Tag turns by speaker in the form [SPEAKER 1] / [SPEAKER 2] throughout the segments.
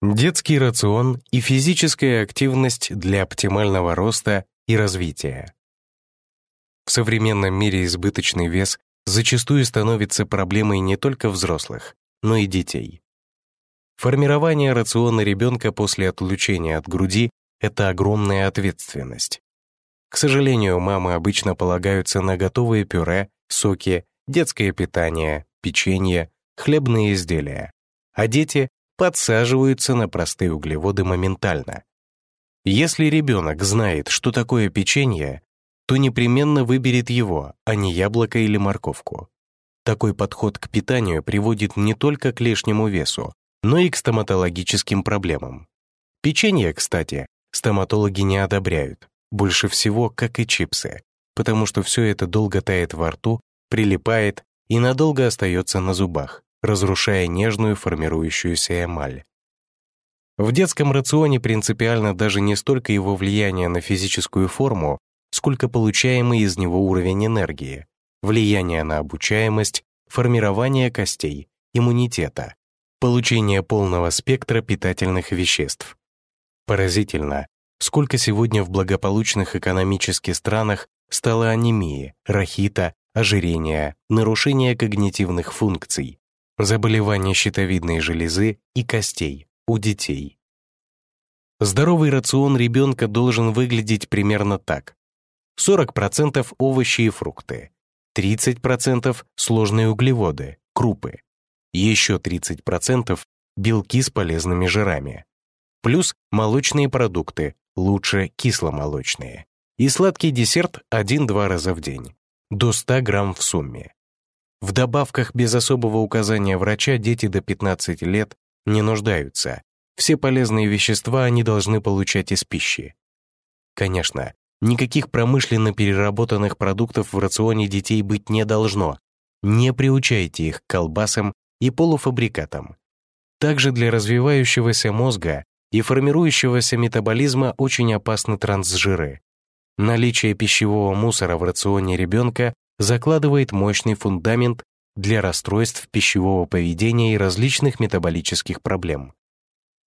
[SPEAKER 1] Детский рацион и физическая активность для оптимального роста и развития. В современном мире избыточный вес зачастую становится проблемой не только взрослых, но и детей. Формирование рациона ребенка после отлучения от груди — это огромная ответственность. К сожалению, мамы обычно полагаются на готовые пюре, соки, детское питание, печенье, хлебные изделия, а дети подсаживаются на простые углеводы моментально. Если ребенок знает, что такое печенье, то непременно выберет его, а не яблоко или морковку. Такой подход к питанию приводит не только к лишнему весу, но и к стоматологическим проблемам. Печенье, кстати, стоматологи не одобряют, больше всего, как и чипсы, потому что все это долго тает во рту, прилипает и надолго остается на зубах разрушая нежную формирующуюся эмаль. В детском рационе принципиально даже не столько его влияние на физическую форму, сколько получаемый из него уровень энергии, влияние на обучаемость, формирование костей, иммунитета, получение полного спектра питательных веществ. Поразительно, сколько сегодня в благополучных экономических странах стало анемии, рахита, ожирения, нарушения когнитивных функций, заболевания щитовидной железы и костей у детей. Здоровый рацион ребенка должен выглядеть примерно так. 40% овощи и фрукты, 30% сложные углеводы, крупы, еще 30% белки с полезными жирами, плюс молочные продукты, лучше кисломолочные, и сладкий десерт 1-2 раза в день, до 100 грамм в сумме. В добавках без особого указания врача дети до 15 лет не нуждаются. Все полезные вещества они должны получать из пищи. Конечно, никаких промышленно переработанных продуктов в рационе детей быть не должно. Не приучайте их к колбасам и полуфабрикатам. Также для развивающегося мозга и формирующегося метаболизма очень опасны трансжиры. Наличие пищевого мусора в рационе ребенка закладывает мощный фундамент для расстройств пищевого поведения и различных метаболических проблем.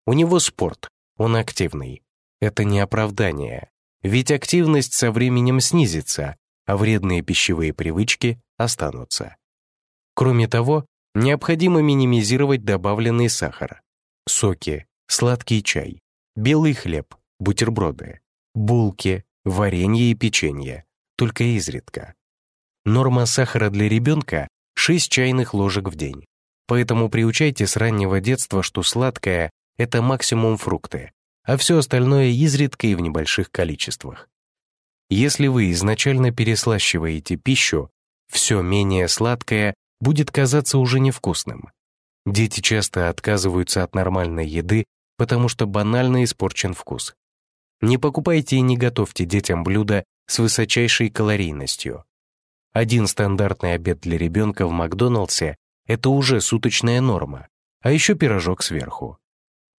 [SPEAKER 1] У него спорт, он активный. Это не оправдание, ведь активность со временем снизится, а вредные пищевые привычки останутся. Кроме того, необходимо минимизировать добавленный сахар, соки, сладкий чай, белый хлеб, бутерброды, булки, варенье и печенье, только изредка. Норма сахара для ребенка — 6 чайных ложек в день. Поэтому приучайте с раннего детства, что сладкое — это максимум фрукты, а все остальное изредка и в небольших количествах. Если вы изначально переслащиваете пищу, все менее сладкое будет казаться уже невкусным. Дети часто отказываются от нормальной еды, потому что банально испорчен вкус. Не покупайте и не готовьте детям блюда с высочайшей калорийностью. Один стандартный обед для ребенка в Макдоналдсе — это уже суточная норма, а еще пирожок сверху.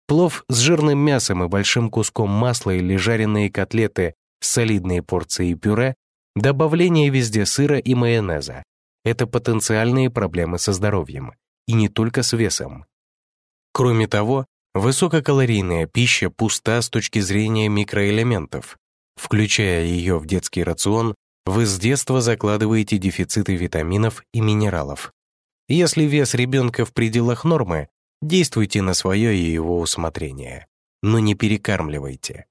[SPEAKER 1] Плов с жирным мясом и большим куском масла или жареные котлеты с солидной порцией пюре, добавление везде сыра и майонеза — это потенциальные проблемы со здоровьем, и не только с весом. Кроме того, высококалорийная пища пуста с точки зрения микроэлементов. Включая ее в детский рацион, вы с детства закладываете дефициты витаминов и минералов. Если вес ребенка в пределах нормы, действуйте на свое и его усмотрение, но не перекармливайте.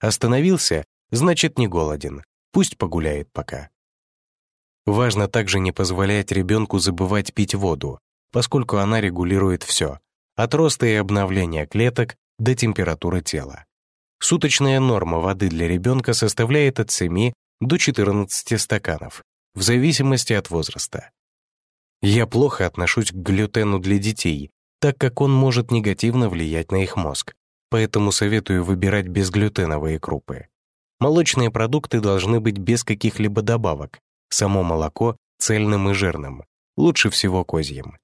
[SPEAKER 1] Остановился, значит не голоден, пусть погуляет пока. Важно также не позволять ребенку забывать пить воду, поскольку она регулирует все, от роста и обновления клеток до температуры тела. Суточная норма воды для ребенка составляет от 7 до 14 стаканов, в зависимости от возраста. Я плохо отношусь к глютену для детей, так как он может негативно влиять на их мозг, поэтому советую выбирать безглютеновые крупы. Молочные продукты должны быть без каких-либо добавок, само молоко цельным и жирным, лучше всего козьим.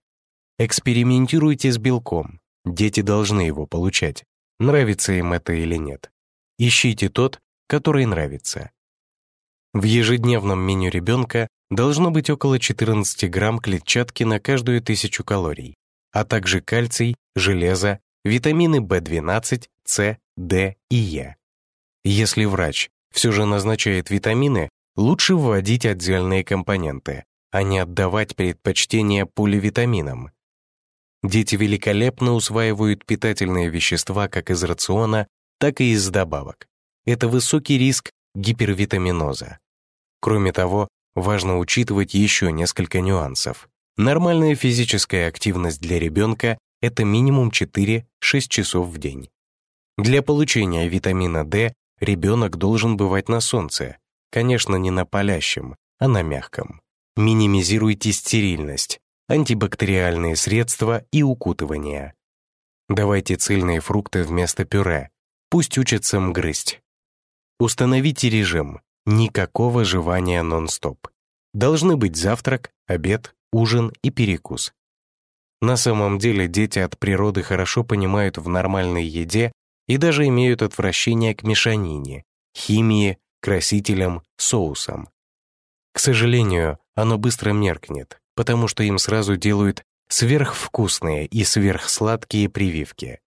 [SPEAKER 1] Экспериментируйте с белком, дети должны его получать, нравится им это или нет. Ищите тот, который нравится. В ежедневном меню ребенка должно быть около 14 грамм клетчатки на каждую тысячу калорий, а также кальций, железо, витамины В12, С, D и Е. Если врач все же назначает витамины, лучше вводить отдельные компоненты, а не отдавать предпочтение поливитаминам. Дети великолепно усваивают питательные вещества как из рациона, так и из добавок. Это высокий риск гипервитаминоза. Кроме того, важно учитывать еще несколько нюансов. Нормальная физическая активность для ребенка — это минимум 4-6 часов в день. Для получения витамина D ребенок должен бывать на солнце, конечно, не на палящем, а на мягком. Минимизируйте стерильность, антибактериальные средства и укутывание. Давайте цельные фрукты вместо пюре, пусть учатся мгрызть. Установите режим, никакого жевания нон-стоп. Должны быть завтрак, обед, ужин и перекус. На самом деле дети от природы хорошо понимают в нормальной еде и даже имеют отвращение к мешанине, химии, красителям, соусам. К сожалению, оно быстро меркнет, потому что им сразу делают сверхвкусные и сверхсладкие прививки.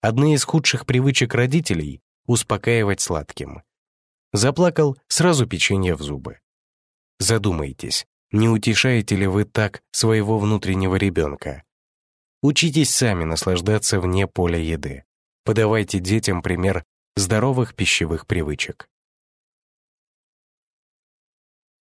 [SPEAKER 1] Одна из худших привычек родителей — успокаивать сладким. Заплакал — сразу печенье в зубы. Задумайтесь, не утешаете ли вы так своего внутреннего ребенка? Учитесь сами наслаждаться вне поля еды. Подавайте детям пример здоровых пищевых привычек.